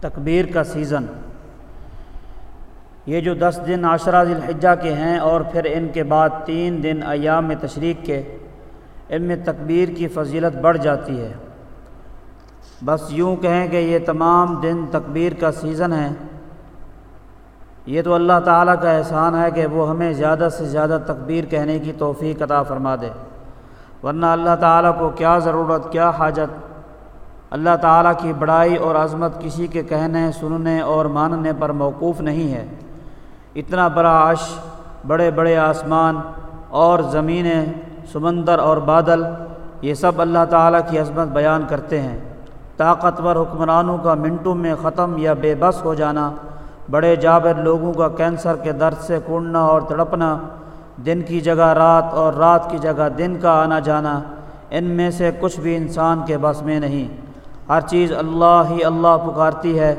تکبیر کا سیزن۔ یہ جو دس دن عشرہ ذی الحجہ کے ہیں اور پھر ان کے بعد تین دن ایام تشریق کے، ان میں تکبیر کی فضیلت بڑھ جاتی ہے۔ بس یوں کہیں کہ یہ تمام دن تکبیر کا سیزن ہے یہ تو اللہ تعالیٰ کا احسان ہے کہ وہ ہمیں زیادہ سے زیادہ تکبیر کہنے کی توفیق عطا فرما دے۔ ورنہ اللہ تعالیٰ کو کیا ضرورت، کیا حاجت؟ اللہ تعالیٰ کی بڑائی اور عظمت کسی کے کہنے، سننے اور ماننے پر موقوف نہیں ہے۔ اتنا بڑا عش بڑے بڑے آسمان اور زمینیں، سمندر اور بادل، یہ سب اللہ تعالیٰ کی عظمت بیان کرتے ہیں۔ طاقتور حکمرانوں کا منٹوں میں ختم یا بے بس ہو جانا، بڑے جابر لوگوں کا کینسر کے درد سے کوڑنا اور تڑپنا، دن کی جگہ رات اور رات کی جگہ دن کا آنا جانا، ان میں سے کچھ بھی انسان کے بس میں نہیں۔ ہر چیز اللہ ہی اللہ پکارتی ہے،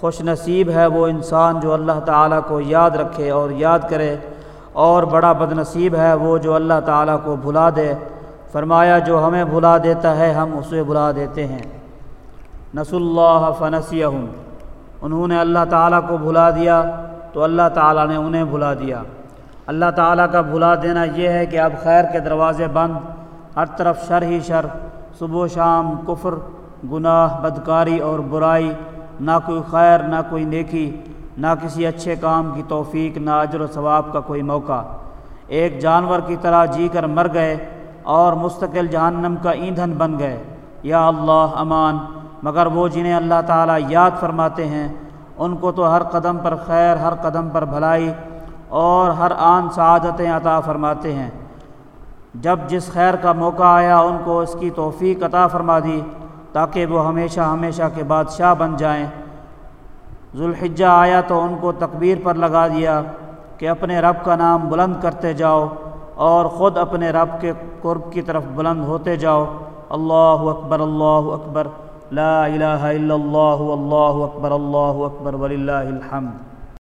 خوش نصیب ہے وہ انسان جو اللہ تعالیٰ کو یاد رکھے اور یاد کرے، اور بڑا بد نصیب ہے وہ جو اللہ تعالیٰ کو بھلا دے۔ فرمایا، جو ہمیں بھلا دیتا ہے، ہم اسے بھلا دیتے ہیں۔ نس اللہ فنسی انہوں نے اللہ تعالیٰ کو بھلا دیا تو اللہ تعالیٰ نے انہیں بھلا دیا۔ اللہ تعالیٰ کا بھلا دینا یہ ہے کہ اب خیر کے دروازے بند، ہر طرف شر ہی شر، صبح و شام کفر گناہ، بدکاری اور برائی، نہ کوئی خیر، نہ کوئی نیکی، نہ کسی اچھے کام کی توفیق، نہ اجر و ثواب کا کوئی موقع۔ ایک جانور کی طرح جی کر مر گئے اور مستقل جہنم کا ایندھن بن گئے۔ یا اللہ، امان۔ مگر وہ جنہیں اللہ تعالیٰ یاد فرماتے ہیں، ان کو تو ہر قدم پر خیر، ہر قدم پر بھلائی اور ہر آن سعادتیں عطا فرماتے ہیں۔ جب جس خیر کا موقع آیا، ان کو اس کی توفیق عطا فرما دی۔ تاکہ وہ ہمیشہ ہمیشہ کے بادشاہ بن جائیں۔ ذوالحجہ آیا تو ان کو تکبیر پر لگا دیا کہ اپنے رب کا نام بلند کرتے جاؤ اور خود اپنے رب کے قرب کی طرف بلند ہوتے جاؤ۔ اللہ اکبر اللہ اکبر۔ لا الہ الا اللہ اللہ اکبر اللہ اکبر، وللہ الحمد۔